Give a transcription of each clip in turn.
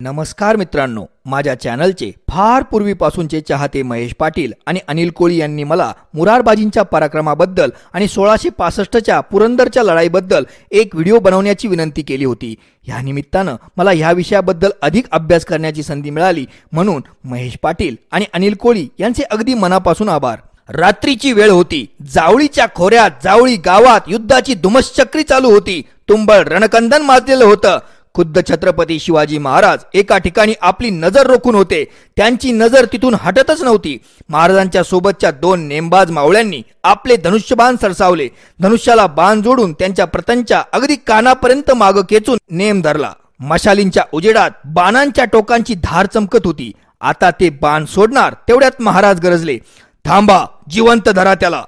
नमस्कार मित्रांनो माझ्या चॅनलचे फार पूर्वीपासूनचे चाहते महेश पाटील आणि अनिल कोळी यांनी मला मुरारबाजींच्या पराक्रमाबद्दल आणि सोळाशे पासष्टच्या पुरंदरच्या लढाईबद्दल एक व्हिडिओ बनवण्याची विनंती केली होती. या निमित्तानं मला ह्या विषयाबद्दल अधिक अभ्यास करण्याची संधी मिळाली म्हणून महेश पाटील आणि अनिल कोळी यांचे अगदी मनापासून आभार. रात्रीची वेळ होती. जावळीच्या खोऱ्यात जावळी गावात युद्धाची धुमश्चक्री चालू होती. तुंबळ रणकंदन माजलेलं होतं. खुद्द छत्रपती शिवाजी महाराज एका ठिकाणी आपली नजर रोखून होते. त्यांची नजर तिथून हटतच नव्हती. महाराजांच्या सोबतच्या दोन नेमबाज मावळ्यांनी आपले धनुष्यबाण सरसावले. धनुष्याला बाण जोडून त्यांच्या प्रतंच्या अगदी कानापर्यंत माग खेचून नेम धरला. मशालींच्या उजेडात बाणांच्या टोकांची धार चमकत होती. आता ते बाण सोडणार तेवढ्यात महाराज गरजले. थांबा जिवंत धरा त्याला.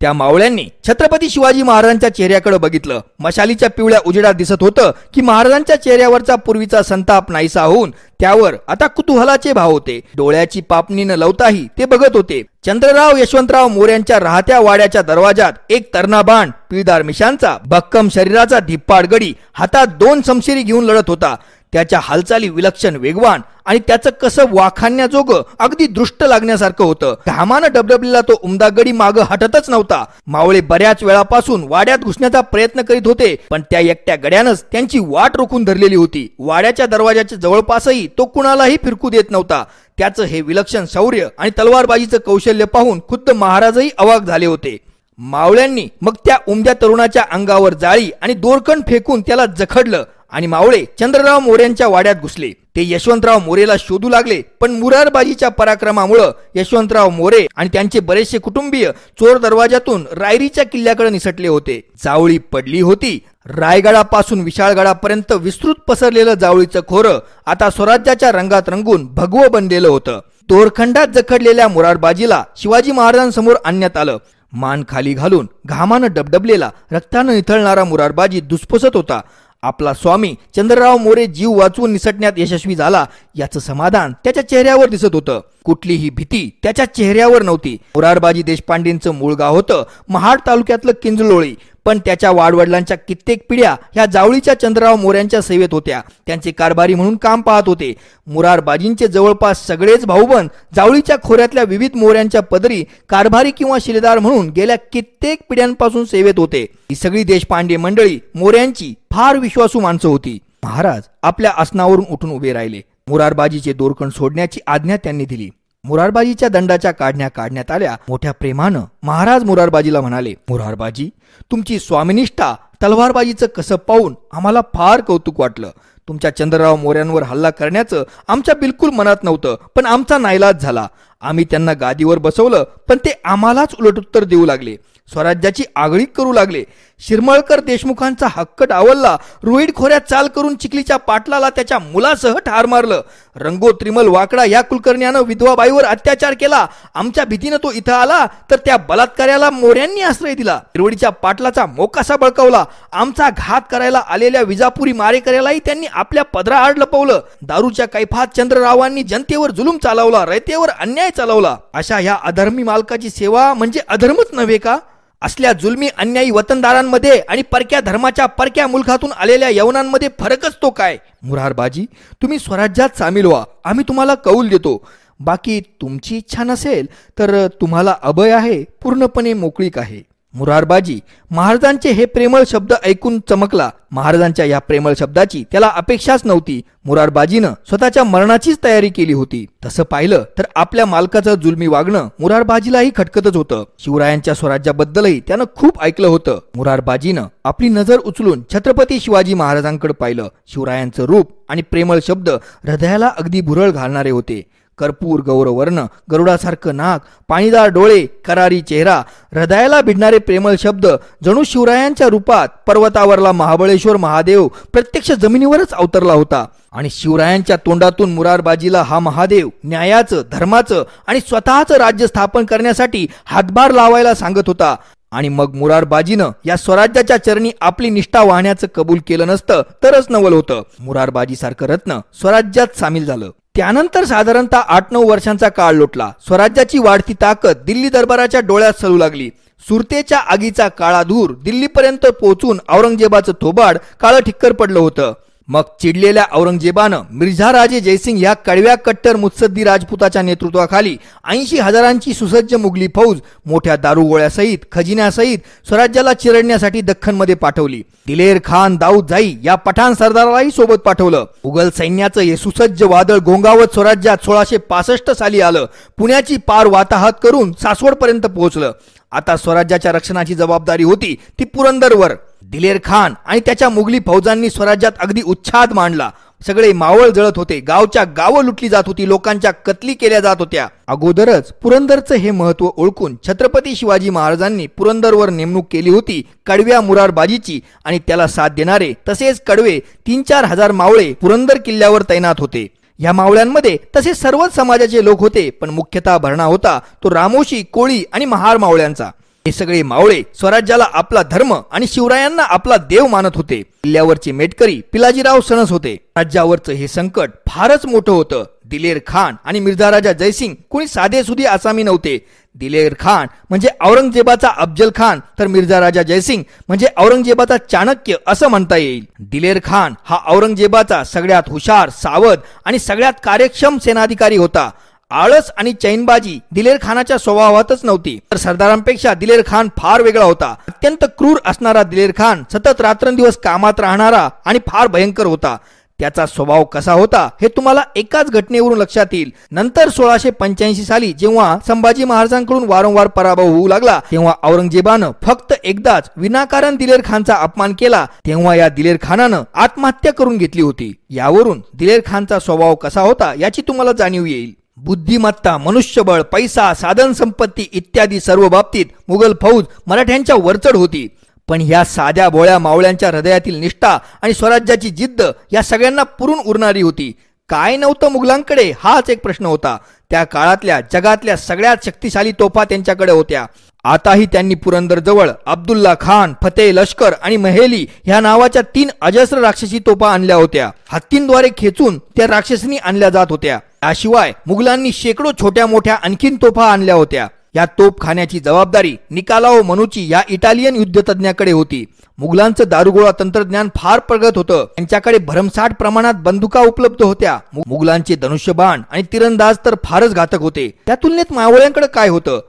त्या मावळ्यांनी छत्रपती शिवाजी महाराजांच्या चेहऱ्याकडे बघितलं. मशालीच्या पिवळ्या उजेडात दिसत होतं की महाराजांच्या चेहऱ्यावरचा पूर्वीचा संताप नाहीसा होऊन त्यावर आता कुतूहलाचे भाव होते. डोळ्याची पापणी न लवताही ते बघत होते. चंद्रराव यशवंतराव मोऱ्यांच्या राहत्या वाड्याच्या दरवाजात एक तरणा बाण पिळदार मिशांचा भक्कम शरीराचा धिप्पाड गडी हातात दोन समशिरी घेऊन लढत होता. त्याच्या हालचाली विलक्षण वेगवान आणि त्याचं कसं वाखाण्याजोग अगदी दृष्ट लागण्यासारखं होतं. घामानं डबडबलेला तो उमदा गडी माग हटतच नव्हता. मावळे बऱ्याच वेळापासून वाड्यात घुसण्याचा प्रयत्न करीत होते पण त्या एकट्या गड्यानंच त्यांची वाट रोखून धरलेली होती. वाड्याच्या दरवाजाच्या जवळपासही तो कुणालाही फिरकू देत नव्हता. त्याचं हे विलक्षण शौर्य आणि तलवारबाजीचं कौशल्य पाहून खुद्द महाराजही अवाक झाले होते. मावळ्यांनी मग त्या उमद्या तरुणाच्या अंगावर जाळी आणि दोरकण फेकून त्याला जखडलं आणि मावळे चंद्रराव मोऱ्यांच्या वाड्यात घुसले. ते यशवंतराव मोरेला शोधू लागले पण मुरारबाजीच्या पराक्रमामुळं यशवंतराव मोरे आणि त्यांचे बरेचसे कुटुंबीय चोर दरवाजातून रायरीच्या किल्ल्याकडे निसटले होते. जावळी पडली होती. रायगडापासून विशाळगडापर्यंत विस्तृत पसरलेलं जावळीचं खोरं आता स्वराज्याच्या रंगात रंगून भगवं बनलेलं होतं. तोरखंडात जखडलेल्या मुरारबाजीला शिवाजी महाराजांसमोर आणण्यात आलं. मान खाली घालून घामानं डबडबलेला रक्तानं निथळणारा मुरारबाजी दुष्पसत होता. आपला स्वामी चंद्रराव मोरे जीव वाचून निसटण्यात यशस्वी झाला याचं समाधान त्याच्या चेहऱ्यावर दिसत होतं. कुठलीही भीती त्याच्या चेहऱ्यावर नव्हती. मुरारबाजी देशपांडेंचं मूळ गाव होतं महाड तालुक्यातलं किंजलोळी. पण त्याच्या वाडवडिलांच्या कित्येक पिढ्या ह्या जावळीच्या चंद्रराव मोऱ्यांच्या सेवेत होत्या. त्यांचे कारभारी म्हणून काम पाहत होते. मुरारबाजींचे जवळपास सगळेच भाऊबंद जावळीच्या खोऱ्यातल्या विविध मोऱ्यांच्या पदरी कारभारी किंवा शिलेदार म्हणून गेल्या कित्येक पिढ्यांपासून सेवेत होते. ही सगळी देशपांडे मंडळी मोऱ्यांची फार विश्वासू माणसं होती. महाराज आपल्या आसनावरून उठून उभे राहिले. मुरारबाजीचे दोरकण सोडण्याची आज्ञा त्यांनी दिली. मुरारबाजीच्या दंडाच्या काढण्या काढण्यात आल्या. मोठ्या प्रेमानं महाराज मुरारबाजीला म्हणाले मुरारबाजी तुमची स्वामिनिष्ठा तलवारबाजीचं कसं पाहून आम्हाला फार कौतुक वाटलं. तुमच्या चंद्रराव मोऱ्यांवर हल्ला करण्याचं आमच्या बिलकुल मनात नव्हतं पण आमचा नाईलाज झाला. आम्ही त्यांना गादीवर बसवलं पण ते आम्हालाच उलट उत्तर देऊ लागले. स्वराज्याची आगळीक करू लागले. शिरमळकर देशमुखांचा हक्क डावलला. रोहिड खोऱ्यात चाल करून चिखलीच्या पाटलाला त्याच्या मुलासह ठार मारलं. रंगो त्रिमल वाकडा या कुलकर्ण्यानं विधवाबाईवर अत्याचार केला. आमच्या भीतीनं तो इथं आला तर त्या बलात्कार्याला मोऱ्यांनी आश्रय दिला. हिरवडीच्या पाटलाचा मोकासा बळकावला. आमचा घात करायला आलेल्या विजापुरी मारेकऱ्यालाही त्यांनी आपल्या पदराआड लपवलं. दारूच्या कैफात चंद्ररावांनी जनतेवर जुलूम चालवला रयतेवर अन्याय चालवला. अशा ह्या अधर्मी मालकाची सेवा म्हणजे अधर्मच नव्हे का? असल्या जुलमी अन्यायी वतनदारांमध्ये आणि परक्या धर्माच्या परक्या मुलखातून आलेल्या यवनांमध्ये फरकच तो काय? मुरारबाजी तुम्ही स्वराज्यात सामील व्हा. आम्ही तुम्हाला कौल देतो. बाकी तुमची इच्छा नसेल तर तुम्हाला अभय आहे पूर्णपणे मोकळीक आहे. मुरारबाजी. महाराजांचे हे प्रेमळ शब्द ऐकून चमकला. महाराजांच्या या प्रेमळ शब्दाची त्याला अपेक्षाच नव्हती. मुरारबाजीनं स्वतःच्या मरणाचीच तयारी केली होती. तसं पाहिलं तर आपल्या मालकाचं जुलमी वागणं मुरारबाजीलाही खटकतच होतं. शिवरायांच्या स्वराज्याबद्दलही त्यानं खूप ऐकलं होतं. मुरारबाजीनं आपली नजर उचलून छत्रपती शिवाजी महाराजांकडे पाहिलं. शिवरायांचं रूप आणि प्रेमळ शब्द हृदयाला अगदी भुरळ घालणारे होते. कर्पूर गौरवर्ण गरुडासारखं नाक पाणीदार डोळे करारी चेहरा हृदयाला भिडणारे प्रेमळ शब्द जणू शिवरायांच्या रूपात पर्वतावरला महाबळेश्वर महादेव प्रत्यक्ष जमिनीवरच अवतरला होता. आणि शिवरायांच्या तोंडातून मुरारबाजीला हा महादेव न्यायाचं धर्माचं आणि स्वतःचं राज्य स्थापन करण्यासाठी हातभार लावायला सांगत होता. आणि मग मुरारबाजीनं या स्वराज्याच्या चरणी आपली निष्ठा वाहण्याचं कबूल केलं नसतं तरच नवल होतं. मुरारबाजीसारखं रत्न स्वराज्यात सामील झालं. त्यानंतर साधारणतः आठ नऊ वर्षांचा काळ लोटला. स्वराज्याची वाढती ताकद दिल्ली दरबाराच्या डोळ्यात सरू लागली. सुरतेच्या आगीचा काळा धूर दिल्लीपर्यंत पोहोचून औरंगजेबाचं थोबाड काळं ठिक्कर पडलं होतं. मग चिडलेल्या औरंगजेबानं मिर्झा राजे जयसिंग या कडव्या कट्टर मुत्सद्दी राजपुताच्या नेतृत्वाखाली ऐंशी हजारांची सुसज्ज मुघली फौज मोठ्या दारुगोळ्यासहित खजिन्यासहित स्वराज्याला चिरडण्यासाठी दख्खनमध्ये पाठवली. दिलेर खान दाऊद जाई या पठाण सरदारालाही सोबत पाठवलं. मुघल सैन्याचं हे सुसज्ज वादळ गोंगावत स्वराज्यात सोळाशे पासष्ट साली आलं. पुण्याची पार वाताहत करून सासवडपर्यंत पोहोचलं. आता स्वराज्याच्या रक्षणाची जबाबदारी होती ती पुरंदरवर. दिलेर खान आणि त्याच्या मुघली फौजांनी स्वराज्यात अगदी उच्छाद मांडला. सगळे मावळ जळत होते. गावच्या गावं लुटली जात होती. लोकांच्या कत्ली केल्या जात होत्या. अगोदरच पुरंदरचं हे महत्त्व ओळखून छत्रपती शिवाजी महाराजांनी पुरंदरवर नेमणूक केली होती कडव्या मुरारबाजीची आणि त्याला साथ देणारे तसेच कडवे तीन चार हजार मावळे पुरंदर किल्ल्यावर तैनात होते. या मावळ्यांमध्ये तसे सर्वच समाजाचे लोक होते पण मुख्यतः भरणा होता तो रामोशी कोळी आणि महार मावळ्यांचा. हे सगळे मावळे स्वराज्याला आपला धर्म आणि शिवरायांना आपला देव मानत होते. किल्ल्यावरचे मेटकरी पिलाजीराव सणस होते. राज्यावरचं हे संकट फारच मोठं होतं. दिलेर खान आणि मिर्झा राजा जयसिंग कोणी साधे सुधी आसामी नव्हते. दिलेर खान म्हणजे औरंगजेबाचा अफजल खान तर मिर्झा राजा जयसिंग म्हणजे औरंगजेबाचा चाणक्य असं म्हणता येईल. दिलेर खान हा औरंगजेबाचा सगळ्यात हुशार सावध आणि सगळ्यात कार्यक्षम सेनाधिकारी होता. आळस आणि चैनबाजी दिलेर खानाच्या स्वभावातच नव्हती. तर सरदारांपेक्षा दिलेर खान फार वेगळा होता. अत्यंत क्रूर असणारा दिलेर खान सतत रात्रंदिवस कामात राहणारा आणि फार भयंकर होता. त्याचा स्वभाव कसा होता हे तुम्हाला एकाच घटनेवरून लक्षात येईल. नंतर सोळाशे पंच्याऐंशी साली जेव्हा संभाजी महाराजांकडून वारंवार पराभव होऊ लागला तेव्हा औरंगजेबानं फक्त एकदाच विनाकारण दिलेर खानचा अपमान केला. तेव्हा या दिलेर खानानं आत्महत्या करून घेतली होती. यावरून दिलेर खानचा स्वभाव कसा होता याची तुम्हाला जाणीव येईल. बुद्धिमत्ता मनुष्यबळ पैसा साधन संपत्ती इत्यादी सर्व बाबतीत मुघल फौज मराठ्यांच्या वरचढ होती. पण ह्या साध्या भोळ्या मावळ्यांच्या हृदयातील निष्ठा आणि स्वराज्याची जिद्द या सगळ्यांना पुरून उरणारी होती. काय नव्हतं मुघलांकडे? हाच एक प्रश्न होता. त्या काळातल्या जगातल्या सगळ्यात शक्तिशाली तोफा त्यांच्याकडे होत्या. आताही त्यांनी पुरंदरजवळ अब्दुल्ला खान फतेह लष्कर आणि महेली ह्या नावाच्या तीन अजस्र राक्षसी तोफा आणल्या होत्या. हत्तींद्वारे खेचून त्या राक्षसनी आणल्या जात होत्या. याशिवाय मुघलांनी शेकडो छोट्या मोठ्या आणखीन तोफा आणल्या होत्या. या तोफखान्याची जबाबदारी निकालाओ मनुची या इटालियन युद्धतज्ञाकडे होती. मुघलांचं दारुगोळा तंत्रज्ञान फार प्रगत होतं. त्यांच्याकडे भरमसाठ प्रमाणात बंदुका उपलब्ध होत्या. मुघलांचे धनुष्यबाण आणि तिरंदाज तर फारच घातक होते. त्या तुलनेत मावळ्यांकडे काय होतं?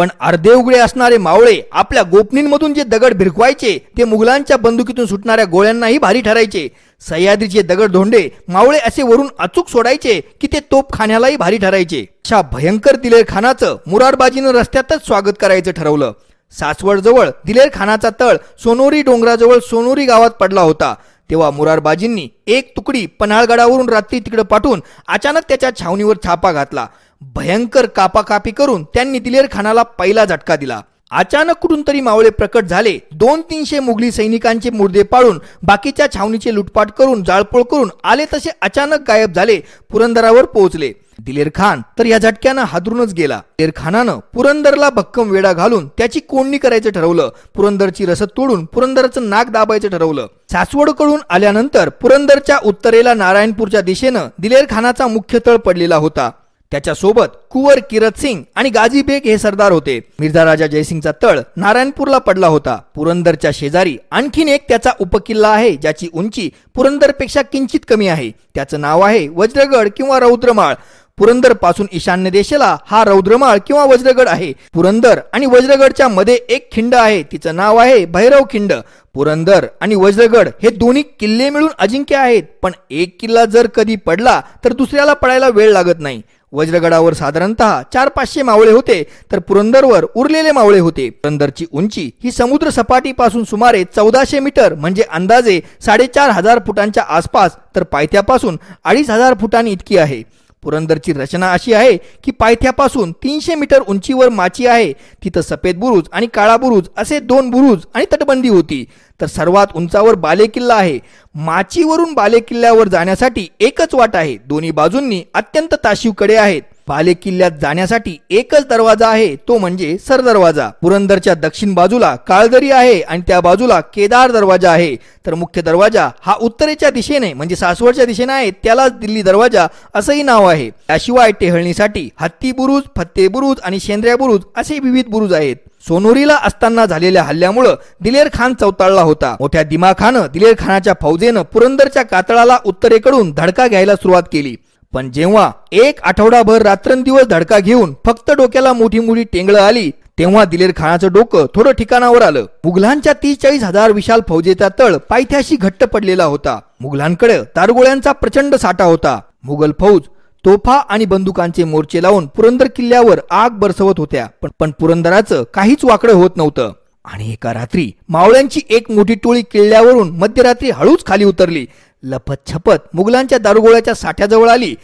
पण अर्धे उघडे असणारे मावळे आपल्या गोपनींमधून जे दगड भिरकवायचे ते मुघलांच्या बंदुकीतून सुटणाऱ्या गोळ्यांनाही भारी ठरायचे. सह्याद्रीचे दगड धोंडे मावळे असे वरून अचूक सोडायचे की ते तोपखान्यालाही भारी ठरायचे. अशा भयंकर दिलेर खानाचं मुरारबाजीनं रस्त्यातच स्वागत करायचं ठरवलं. सासवडजवळ दिलेरखानाचा दिलेर खानाचा तळ सोनोरी डोंगराजवळ सोनोरी गावात पडला होता. तेव्हा मुरारबाजींनी एक तुकडी पन्हाळगडावरून रात्री तिकडे पाठवून अचानक त्याच्या छावणीवर छापा घातला. भयंकर कापाकापी करून त्यांनी दिलेर खानाला पहिला झटका दिला. अचानक कुठून तरी मावळे प्रकट झाले. दोन तीनशे मुघली सैनिकांचे मुर्दे पाळून बाकीच्या छावणीचे लुटपाट करून जाळपोळ करून आले तसे अचानक गायब झाले पुरंदरावर पोहोचले. दिलेर खान तर या झटक्यानं हादरूनच गेला. दिलेर खानानं पुरंदरला भक्कम वेडा घालून त्याची कोंडणी करायचं ठरवलं. पुरंदरची रसद तोडून पुरंदरचं नाक दाबायचं ठरवलं. सासवडकडून आल्यानंतर पुरंदरच्या उत्तरेला नारायणपूरच्या दिशेनं दिलेर खानाचा मुख्य तळ पडलेला होता. त्याच्यासोबत कुवर किरत सिंग आणि गाझी बेग हे सरदार होते. मिर्झा राजा जयसिंगचा तळ नारायणपूरला पडला होता. पुरंदरच्या शेजारी आणखीन एक त्याचा उपकिल्ला आहे ज्याची उंची पुरंदरपेक्षा किंचित कमी आहे. त्याचं नाव आहे वज्रगड किंवा रौद्रमाळ. पुरंदरपासून ईशान्य देशेला हा रौद्रमाळ किंवा वज्रगड आहे. पुरंदर आणि वज्रगडच्या मध्ये एक खिंड आहे तिचं नाव आहे भैरव खिंड. पुरंदर आणि वज्रगड हे दोन्ही किल्ले मिळून अजिंक्य आहेत पण एक किल्ला जर कधी पडला तर दुसऱ्याला पडायला वेळ लागत नाही. वज्रगडावर साधारणतः चार पाचशे मावळे होते तर पुरंदरवर उरलेले मावळे होते. पुरंदरची उंची ही समुद्र सपाटीपासून सुमारे चौदाशे मीटर म्हणजे अंदाजे साडेचार हजार फुटांच्या आसपास तर पायथ्यापासून अडीच हजार फुटांनी इतकी आहे. पुरंदरची रचना अशी आहे की पायथ्यापासून तीनशे मीटर उंचीवर माची आहे. तिथं सफेद बुरुज आणि काळा बुरुज असे दोन बुरुज आणि तटबंदी होती. तर सर्वात उंचावर बालेकिल्ला आहे. माचीवरून बालेकिल्ल्यावर जाण्यासाठी एकच वाट आहे. दोन्ही बाजूंनी अत्यंत ताशीवकडे आहेत. पाले किल्ल्यात जाण्यासाठी एकच दरवाजा आहे तो म्हणजे सर दरवाजा पुरंदरच्या दक्षिण बाजूला काळदरी आहे आणि त्या बाजूला केदार दरवाजा आहे. तर मुख्य दरवाजा हा उत्तरेच्या दिशेने म्हणजे सासवडच्या दिशेने आहे त्यालाच दिल्ली दरवाजा असंही नाव आहे. त्याशिवाय टेहळणीसाठी हत्ती बुरुज फत्ते बुरुज आणि शेंद्र्या बुरुज असे विविध बुरुज आहेत. सोनोरीला असताना झालेल्या हल्ल्यामुळं दिलेर खान चौताळला होता. मोठ्या दिमाखानं दिलेर खानाच्या फौजेनं पुरंदरच्या कातळाला उत्तरेकडून धडका घ्यायला सुरुवात केली. पण जेव्हा एक आठवडाभर रात्रंदिवस धडका घेऊन फक्त डोक्याला मोठी मोठी टेंगळं आली तेव्हा दिलेर खानाचं डोकं थोडं ठिकाणावर आलं. मुघलांच्या तीस चाळीस हजार विशाल फौजेचा तळ पायथ्याशी घट्ट पडलेला होता. मुघलांकडे तारगोळ्यांचा प्रचंड साठा होता. मुघल फौज तोफा आणि बंदुकांचे मोर्चे लावून पुरंदर किल्ल्यावर आग बरसवत होत्या. पण पण पुरंदराचं काहीच वाकडं होत नव्हतं. आणि एका रात्री मावळ्यांची एक मोठी टोळी किल्ल्यावरून मध्यरात्री हळूच खाली उतरली. लपत छपत मुघलांच्या दारुगोळ्याच्या साठ्याजवळ आली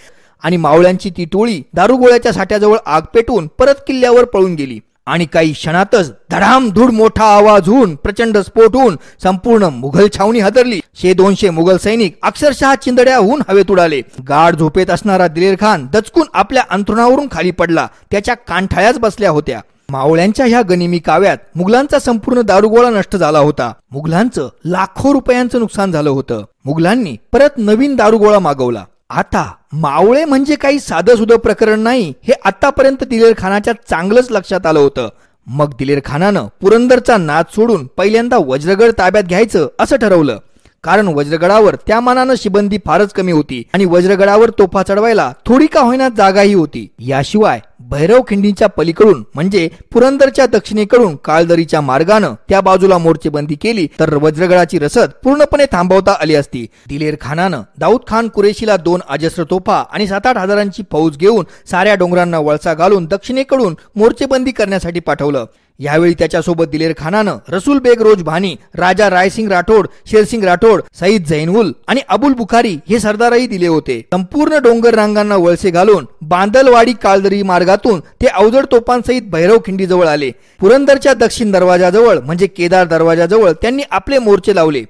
आणि मावळ्यांची ती टोळी दारुगोळ्याच्या साठ्याजवळ आग पेटून परत किल्ल्यावर पळून गेली. आणि काही क्षणातच धडाम धूड मोठा आवाज होऊन प्रचंड स्फोट होऊन संपूर्ण मुघल छावणी हादरली. शे दोनशे मुघल सैनिक अक्षरशः चिंदड्याहून हवेत उडाले. गाढ झोपेत असणारा दिलेर खान दचकून आपल्या अंथरुणावरून खाली पडला. त्याच्या कांठाळ्याच बसल्या होत्या. मावळ्यांच्या ह्या गनिमी काव्यात मुघलांचा संपूर्ण दारुगोळा नष्ट झाला होता. मुघलांचं लाखो रुपयांचं नुकसान झालं होतं. मुघलांनी परत नवीन दारुगोळा मागवला. आता मावळे म्हणजे काही साधं सुधं प्रकरण नाही हे आतापर्यंत दिलेर खानाच्या चांगलंच लक्षात आलं होतं. मग दिलेर खानानं पुरंदरचा नाद सोडून पहिल्यांदा वज्रगड ताब्यात घ्यायचं असं ठरवलं. कारण वज्रगडावर त्या मानानं शिबंदी फारच कमी होती आणि वज्रगडावर तोफा चढवायला थोडी का होईना जागाही होती. याशिवाय भैरव खिंडीच्या पलीकडून म्हणजे पुरंदरच्या दक्षिणेकडून काळदरीच्या मार्गानं त्या बाजूला मोर्चेबंदी केली तर वज्रगडाची रसद पूर्णपणे थांबवता आली असती. दिलेर खानानं दाऊद खान कुरेशीला दोन अजस्र तोफा आणि सात आठ हजारांची फौज घेऊन साऱ्या डोंगरांना वळसा घालून दक्षिणेकडून मोर्चेबंदी करण्यासाठी पाठवलं. यावेळी त्याच्यासोबत दिलेर खानानं रसूल बेग रोज भानी राजा रायसिंग राठोड शेरसिंग राठोड सईद जैनउल आणि अबुल बुखारी हे सरदारही दिले होते. संपूर्ण डोंगर रांगांना वळसे घालून बांदलवाडी काळदरी मार्गातून ते अवजड तोपांसहित भैरव खिंडीजवळ आले. पुरंदरच्या दक्षिण दरवाजाजवळ म्हणजे केदार दरवाजाजवळ त्यांनी आपले मोर्चे लावले.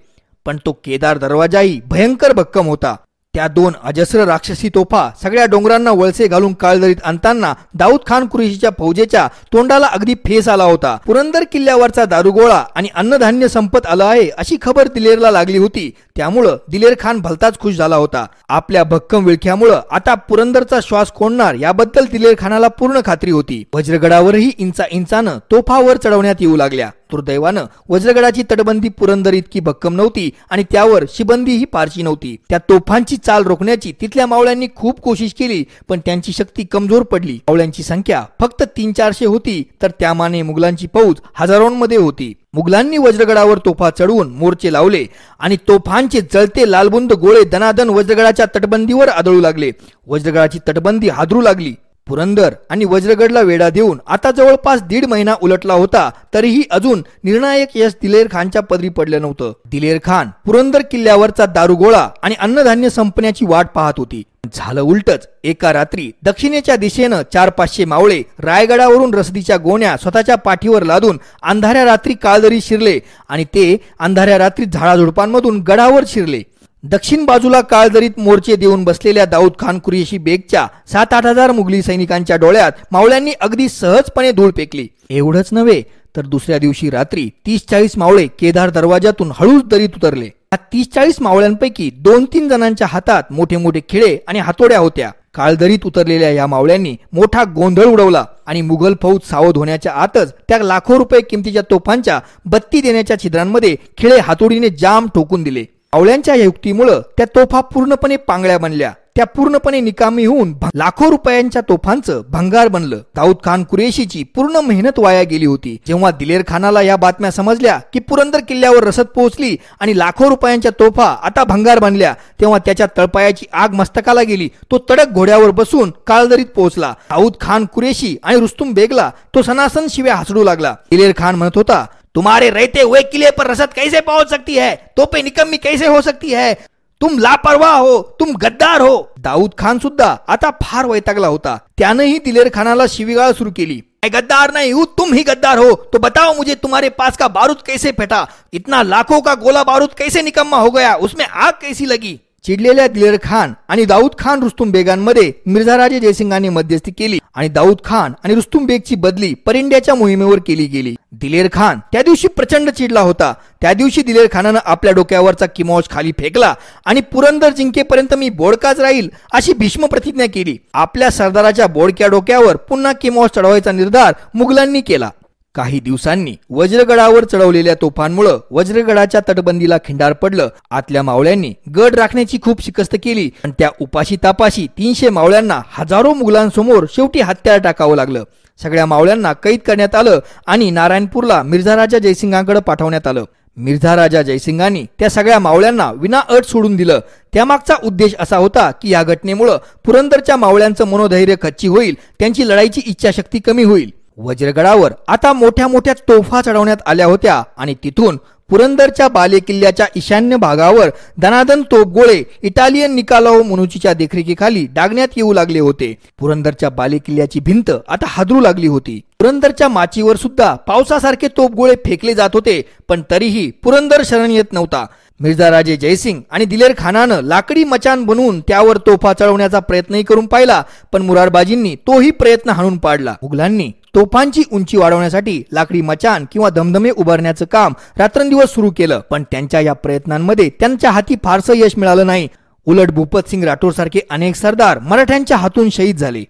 पण तो केदार दरवाजाही भयंकर भक्कम होता. त्या दोन अजस्र राक्षसी तोफा सगळ्या डोंगरांना वळसे घालून काळदरीत आणताना दाऊद खान कुरेशीच्या फौजेच्या तोंडाला अगदी फेस आला होता. पुरंदर किल्ल्यावरचा दारुगोळा आणि अन्नधान्य संपत आलं आहे अशी खबर दिलेरला लागली होती. त्यामुळं दिलेर खान भलताच खुश झाला होता. आपल्या भक्कम विळख्यामुळं आता पुरंदरचा श्वास कोणणार याबद्दल दिलेर खानाला पूर्ण खात्री होती. वज्रगडावरही इंचा इंचानं तोफावर चढवण्यात येऊ लागल्या. दुर्दैवानं वज्रगडाची तटबंदी पुरंदर इतकी भक्कम नव्हती आणि त्यावर शिबंदी ही पारची नव्हती. त्या तोफांची चाल रोखण्याची तिथल्या मावळ्यांनी खूप कोशिश केली पण त्यांची शक्ती कमजोर पडली. मावळ्यांची संख्या फक्त तीन चारशे होती तर त्यामाने मुघलांची फौज हजारोंमध्ये होती. मुघलांनी वज्रगडावर तोफा चढवून मोर्चे लावले आणि तोफांचे जळते लालबुंद गोळे दनादन वज्रगडाच्या तटबंदीवर आदळू लागले. वज्रगडाची तटबंदी हादरू लागली. पुरंदर आणि वज्रगडला वेढा देऊन आता जवळपास दीड महिना उलटला होता तरीही अजून निर्णायक यश दिलेर खानच्या पदरी पडलं नव्हतं. दिलेर खान पुरंदर किल्ल्यावरचा दारुगोळा आणि अन्नधान्य संपण्याची वाट पाहत होती. झालं उलटच एका रात्री दक्षिणेच्या दिशेनं चार पाचशे मावळे रायगडावरून रसदीच्या गोण्या स्वतःच्या पाठीवर लादून अंधाऱ्या रात्री काळदरी शिरले आणि ते अंधाऱ्या रात्री झाडाझुडपांमधून गडावर शिरले. दक्षिण बाजूला काळदरीत मोर्चे देऊन बसलेल्या दाऊद खान कुरेशी बेगच्या सात आठ हजार मुघली सैनिकांच्या डोळ्यात मावळ्यांनी अगदी सहजपणे धूळ पेकली एवढंच नव्हे तर दुसऱ्या दिवशी रात्री तीस चाळीस मावळे केदार दरवाजातून हळूच दरीत उतरले. या तीस चाळीस मावळ्यांपैकी दोन तीन जणांच्या हातात मोठे मोठे खिळे आणि हातोड्या होत्या. काळदरीत उतरलेल्या या मावळ्यांनी मोठा गोंधळ उडवला आणि मुघल फौज सावध होण्याच्या आतच त्या लाखो रुपये किमतीच्या तोफांच्या बत्ती देण्याच्या छिद्रांमध्ये खिळे हातोडीने जाम ठोकून दिले. आवळ्यांच्या युक्तीमुळं त्या तोफा पूर्णपणे पांगळ्या बनल्या. त्या पूर्णपणे निकामी होऊन लाखो रुपयांच्या तोफांचं भंगार बनलं. दाऊद खान कुरेशीची पूर्ण मेहनत वाया गेली होती. जेव्हा दिलेर खानाला या बातम्या समजल्या की पुरंदर किल्ल्यावर रसद पोहोचली आणि लाखो रुपयांच्या तोफा आता भंगार बनल्या तेव्हा त्याच्या तळपायाची आग मस्तकाला गेली. तो तडक घोड्यावर बसून काळदरीत पोहोचला. दाऊद खान कुरेशी आणि रुस्तुम बेगला तो सनासन शिव्या हसडू लागला. दिलेर खान म्हणत होता तुम्हारे रहते हुए किले पर रसद कैसे पहुँच सकती है? तोपे निकम्मी कैसे हो सकती है? तुम लापरवाह हो, तुम गद्दार हो। दाऊद खान सुद्धा आता फार वैतागला होता। त्यानंही दिलेर खानाला शिवीगाळ सुरू केली। मैं गद्दार नहीं हूँ, तुम ही गद्दार हो। तो बताओ मुझे तुम्हारे पास का बारूद कैसे फेटा? इतना लाखों का गोला बारूद कैसे निकम्मा हो गया? उसमें आग कैसी लगी? चिडलेल्या दिलेर खान आणि दाऊद खान रुस्तुम बेगांमध्ये मिर्झा राजे जयसिंगांनी मध्यस्थी केली आणि दाऊद खान आणि रुस्तुम बेगची बदली परिंड्याच्या मोहिमेवर केली गेली. दिलेर खान त्या दिवशी प्रचंड चिडला होता. त्या दिवशी दिलेर खानानं आपल्या डोक्यावरचा किमोज खाली फेकला आणि पुरंदर जिंकेपर्यंत मी बोडकाच राहील अशी भीष्म प्रतिज्ञा केली. आपल्या सरदाराच्या बोडक्या डोक्यावर पुन्हा किमोज चढवायचा निर्धार मुघलांनी केला. काही दिवसांनी वज्रगडावर चढवलेल्या तोफांमुळं वज्रगडाच्या तटबंदीला खिंडार पडलं. आतल्या मावळ्यांनी गड राखण्याची खूप शिकस्त केली आणि त्या उपाशी तापाशी तीनशे मावळ्यांना हजारो मुघलांसमोर शेवटी हत्यार टाकावं लागलं. सगळ्या मावळ्यांना कैद करण्यात आलं आणि नारायणपूरला मिर्झा राजा जयसिंगांकडे पाठवण्यात आलं. मिर्झा राजा जयसिंगांनी त्या सगळ्या मावळ्यांना विना अट सोडून दिलं. त्यामागचा उद्देश असा होता की या घटनेमुळं पुरंदरच्या मावळ्यांचं मनोधैर्य खच्ची होईल त्यांची लढाईची इच्छाशक्ती कमी होईल. वज्रगडावर. आता मोठ्या मोठ्या तोफा चढवण्यात आल्या होत्या आणि तिथून पुरंदरच्या बालेकिल्ल्याच्या ईशान्य भागावर दनादन तोपगोळे इटालियन निकालाओ मुनुचीच्या देखरेखीखाली डागण्यात येऊ लागले होते. पुरंदरच्या बालेकिल्ल्याची भिंत आता हादरू लागली होती. पुरंदरच्या माचीवर सुद्धा पावसासारखे तोपगोळे फेकले जात होते पण तरीही पुरंदर शरण येत नव्हता. मिर्झा राजे जयसिंग आणि दिलेर खानानं लाकडी मचान बनवून त्यावर तोफा चढवण्याचा प्रयत्नही करून पाहिला पण मुरारबाजींनी तोही प्रयत्न हाणून पाडला. मुघलांनी तोफांची उंची वाढवण्यासाठी लाकडी मचान किंवा धमधमे उभारण्याचं काम रात्रंदिवस सुरू केलं पण त्यांच्या या प्रयत्नांमध्ये त्यांच्या हाती फारसं यश मिळालं नाही. उलट भूपत सिंग राठोड सारखे अनेक सरदार मराठ्यांच्या हातून शहीद झाले.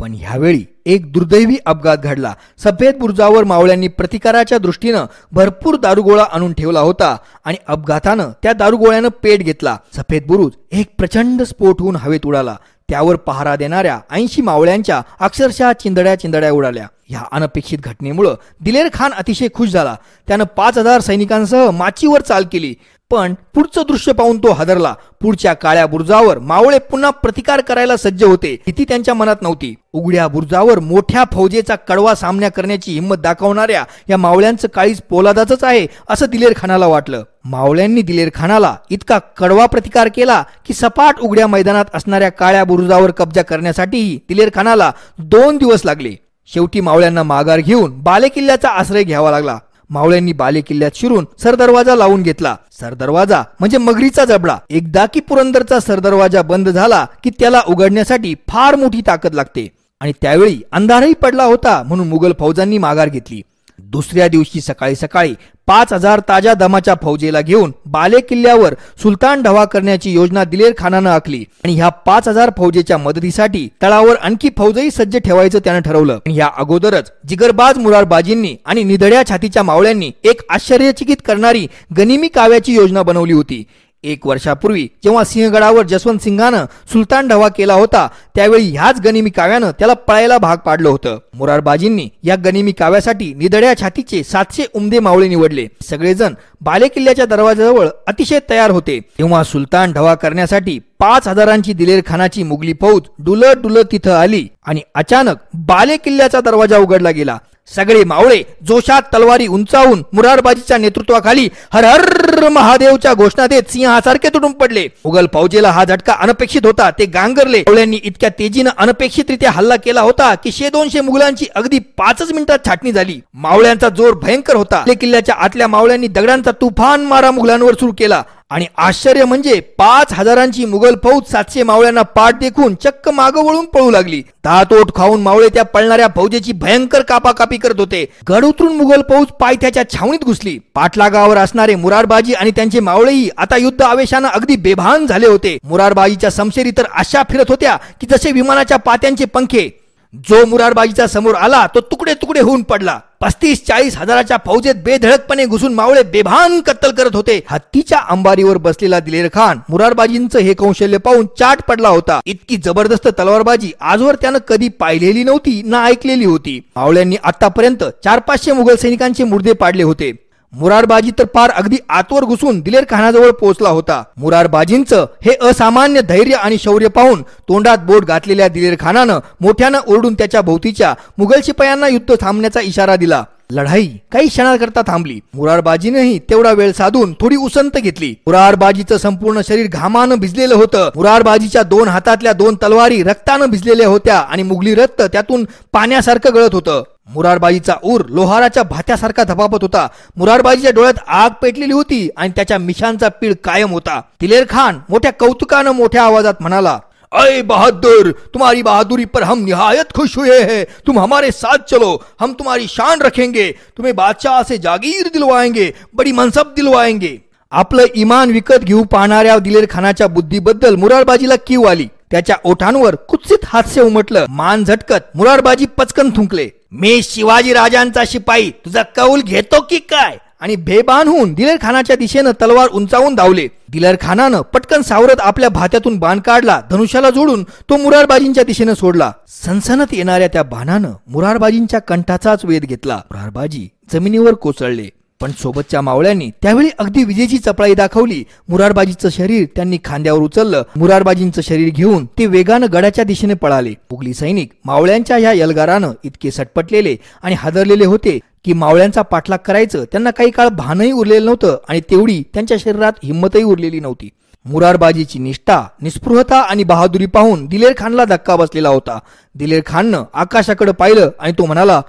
पण ह्यावेळी एक दुर्दैवी अपघात घडला. सफेद बुर्जावर मावळ्यांनी प्रतिकाराच्या दृष्टीनं भरपूर दारुगोळा आणून ठेवला होता आणि अपघातानं त्या दारुगोळ्यानं पेट घेतला. सफेद बुरुज एक प्रचंड स्फोट होऊन हवेत उडाला. त्यावर पहारा देणाऱ्या ऐंशी मावळ्यांच्या अक्षरशः चिंदड्या चिंदड्या उडाल्या. ह्या अनपेक्षित घटनेमुळं दिलेर खान अतिशय खुश झाला. त्यानं पाच हजार सैनिकांसह माचीवर चाल केली. पण पुढचं दृश्य पाहून तो हादरला. पुढच्या काळ्या बुर्जावर मावळे पुन्हा प्रतिकार करायला सज्ज होते किती त्यांच्या मनात नव्हती. उघड्या बुर्जावर मोठ्या फौजेचा कडवा सामना करण्याची हिंमत दाखवणाऱ्या या मावळ्यांचं काळीज पोलादाच आहे असं दिलेर खानाला वाटलं. मावळ्यांनी दिलेर खानाला इतका कडवा प्रतिकार केला की सपाट उघड्या मैदानात असणाऱ्या काळ्या बुरुजावर कब्जा करण्यासाठीही दिलेर खानाला दोन दिवस लागले. शेवटी मावळ्यांना माघार घेऊन बालेकिल्ल्याचा आश्रय घ्यावा लागला. मावळ्यांनी बाले किल्ल्यात शिरून सरदरवाजा लावून घेतला. सरदरवाजा म्हणजे मगरीचा जबडा. एकदा की पुरंदरचा सरदरवाजा बंद झाला की त्याला उघडण्यासाठी फार मोठी ताकद लागते. आणि त्यावेळी अंधारही पडला होता म्हणून मुघल फौजांनी माघार घेतली. दुसऱ्या दिवशी सकाळी सकाळी पाच हजार ताज्या दमाच्या फौजेला घेऊन बाले किल्ल्यावर सुलतान ढवा करण्याची योजना दिलेर खानानं आखली. आणि ह्या पाच हजार फौजेच्या मदतीसाठी तळावर आणखी फौजही सज्ज ठेवायचं त्यानं ठरवलं. या अगोदरच जिगरबाज मुरारबाजींनी आणि निधड्या छातीच्या मावळ्यांनी एक आश्चर्यचकित करणारी गनिमी काव्याची योजना बनवली होती. एक वर्षापूर्वी जेव्हा सिंहगडावर जसवंत सिंघानं सुलतान ढवा केला होता त्यावेळी ह्याच गनिमी काव्यानं त्याला पळायला भाग पाडलं होतं. मुरारबाजींनी या गनिमी काव्यासाठी निधड्या छातीचे सातशे उमदे मावळे निवडले. सगळेजण बाले किल्ल्याच्या दरवाजाजवळ अतिशय तयार होते. तेव्हा सुलतान ढवा करण्यासाठी पाच हजारांची दिलेर खानाची मुघली फौज डुलत डुलत तिथं आली आणि अचानक बाले किल्ल्याचा दरवाजा उघडला गेला. सगळे मावळे जोशात तलवारी उंचावून मुरारबाजीच्या नेतृत्वाखाली हर हर महादेवच्या घोषणा देत सिंहासारखे तुटून पडले. मुघल फौजेला हा झटका अनपेक्षित होता. ते गांगरले. मावळ्यांनी इतक्या तेजीनं अनपेक्षितरित्या हल्ला केला होता की शे दोनशे मुघलांची अगदी पाचच मिनिटात छाटणी झाली. मावळ्यांचा जोर भयंकर होता. किल्ल्याच्या आतल्या मावळ्यांनी दगडांचा तुफान मारा मुघलांवर सुरू केला. आणि आश्चर्य म्हणजे पाच हजारांची मुघल फौज सातशे मावळ्यांना पाठ देखून चक्क माग वळून पळू लागली. दातोट खाऊन मावळे त्या पळणाऱ्या फौजेची भयंकर कापाकापी करत होते. गड उतरून मुघल फौज पायथ्याच्या छावणीत घुसली. पाठलागावर असणारे मुरारबाजी आणि त्यांचे मावळेही आता युद्ध आवेशानं अगदी बेभान झाले होते. मुरारबाजीच्या समशेरी तर अशा फिरत होत्या की जसे विमानाच्या पात्यांचे पंखे. जो मुरारबाजीचा समोर आला तो तुकडे तुकडे होऊन पडला. पस्तीस चाळीस हजाराच्या फौजेत बेधडकपणे घुसून मावळे बेभान कत्तल करत होते. हत्तीच्या अंबारीवर बसलेला दिलेर खान मुरारबाजींचं हे कौशल्य पाहून चाट पडला होता. इतकी जबरदस्त तलवारबाजी आजवर त्यानं कधी पाहिलेली नव्हती ना ऐकलेली होती. मावळ्यांनी आतापर्यंत चार पाचशे मुघल सैनिकांचे मुर्दे पाडले होते. मुरारबाजी तर फार अगदी आतवर घुसून दिलेर खानाजवळ पोहोचला होता. मुरारबाजींचं हे असामान्य धैर्य आणि शौर्य पाहून तोंडात बोट घातलेल्या दिलेर खानानं मोठ्यानं ओरडून त्याच्या भोवतीच्या मुघल शिपायांना युद्ध थांबण्याचा इशारा दिला. लढाई काही क्षणाकरता थांबली. मुरारबाजीनेही तेवढा वेळ साधून थोडी उसंत घेतली. मुरारबाजीचं संपूर्ण शरीर घामानं भिजलेलं होतं. मुरारबाजीच्या दोन हातातल्या दोन तलवारी रक्तानं भिजलेल्या होत्या आणि मुघली रक्त त्यातून पाण्यासारखं गळत होतं. मुरारबाजीचा ऊर लोहाराच्या भात्यासारखा धपापत होता. मुरारबाजीच्या डोळ्यात आग पेटलेली होती आणि त्याच्या मिशांचा पीळ कायम होता. दिलेर खान मोठ्या कौतुकानं मोठ्या आवाजात म्हणाला अय बहादुर तुम्हारी बहादुरी पर हम निहायत खुश हुए हैं। तुम हमारे साथ चलो हम तुम्हारी शान रखेंगे। तुम्हें बादशाह से जागीर दिलवाएंगे बड़ी मनसब दिलवाएंगे। आपलं इमान विकत घेऊ पाहणाऱ्या दिलेर खानाच्या बुद्धीबद्दल मुरारबाजीला किव आली त्याच्या ओठांवर कुत्सित हास्य उमटलं. मान झटकत मुरारबाजी पचकन थुंकले. मी शिवाजी राजांचा शिपाई तुझा कौल घेतो की काय? आणि बेबान होऊन दिलेर खानाच्या दिशेनं तलवार उंचावून धावले. दिलेर खानानं पटकन सावरत आपल्या भात्यातून बाण काढला धनुष्याला जोडून तो मुरारबाजींच्या दिशेनं सोडला. सनसनत येणाऱ्या त्या बाणानं मुरारबाजींच्या कंठाचाच वेध घेतला. मुरारबाजी जमिनीवर कोसळले. पण सोबतच्या मावळ्यांनी त्यावेळी अगदी विजेची चपळाई दाखवली. मुरारबाजीचं शरीर त्यांनी खांद्यावर उचललं. मुरारबाजींचं शरीर घेऊन ते वेगानं गडाच्या दिशेने पळाले. मुघली सैनिक मावळ्यांच्या या यलगारानं इतके सटपटलेले आणि हादरलेले होते की मावळ्यांचा पाठलाग करायचं त्यांना काही काळ भानही उरलेलं नव्हतं आणि तेवढी त्यांच्या शरीरात हिंमतही उरलेली नव्हती. मुरारबाजीची निष्ठा निस्पृहता आणि बहादुरी पाहून दिलेर खानला धक्का बसलेला होता. दिलेर खाननं आकाशाकडे पाहिलं आणि तो म्हणाला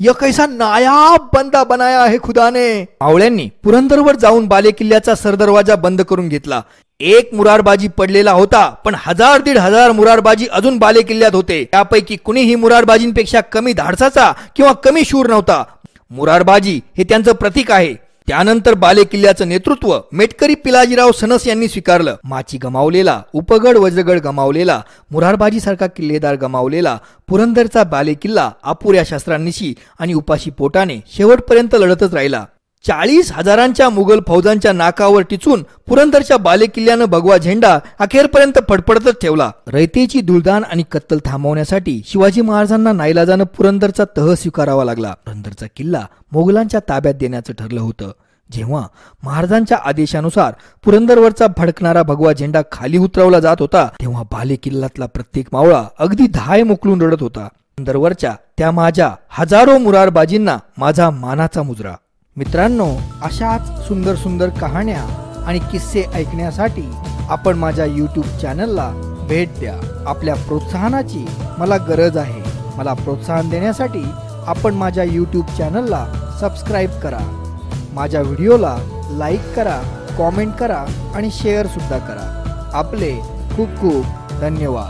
यह कैसा नायाब बंदा बनाया आहे खुदाने? आवळ्यांनी पुरंदरवर जाऊन बाले किल्ल्याचा सरदरवाजा बंद करून घेतला. एक मुरारबाजी पडलेला होता पण हजार दीड हजार मुरारबाजी अजून बाले किल्ल्यात होते. त्यापैकी कुणीही मुरारबाजींपेक्षा कमी धाडसाचा किंवा कमी शूर नव्हता. मुरारबाजी हे त्यांचं प्रतीक आहे. त्यानंतर बाले किल्ल्याचं नेतृत्व मेटकरी पिलाजीराव सनस यांनी स्वीकारलं. माची गमावलेला उपगड वज्रगड गमावलेला मुरारबाजी सारखा किल्लेदार गमावलेला पुरंदरचा बाले किल्ला अपुऱ्या शस्त्रांनीशी आणि उपाशी पोटाने शेवटपर्यंत लढतच राहिला. चाळीस हजारांच्या मुघल फौजांच्या नाकावर टिचून पुरंदरच्या बालेकिल्ल्यानं भगवा झेंडा अखेरपर्यंत फडफडतच ठेवला. रयतेची दुलदान आणि कत्तल थांबवण्यासाठी शिवाजी महाराजांना नाईलाजानं पुरंदरचा तह स्वीकारावा लागला. पुरंदरचा किल्ला मोगलांच्या ताब्यात देण्याचं ठरलं होतं. जेव्हा महाराजांच्या आदेशानुसार पुरंदरवरचा भडकणारा भगवा झेंडा खाली उतरवला जात होता तेव्हा बाले किल्ल्यातला प्रत्येक मावळा अगदी धाय मोकलून रडत होता. पुरंदरवरच्या त्या माझ्या हजारो मुरारबाजींना माझा मानाचा मुजरा. मित्रांनो अशाच सुंदर सुंदर कहाण्या आणि किस्से ऐकण्यासाठी आपण माझ्या यूट्यूब चॅनलला भेट द्या. आपल्या प्रोत्साहनाची मला गरज आहे. मला प्रोत्साहन देण्यासाठी आपण माझ्या यूट्यूब चॅनलला सबस्क्राईब करा. माझ्या व्हिडिओला लाईक करा कॉमेंट करा आणि शेअरसुद्धा करा. आपले खूप खूप धन्यवाद.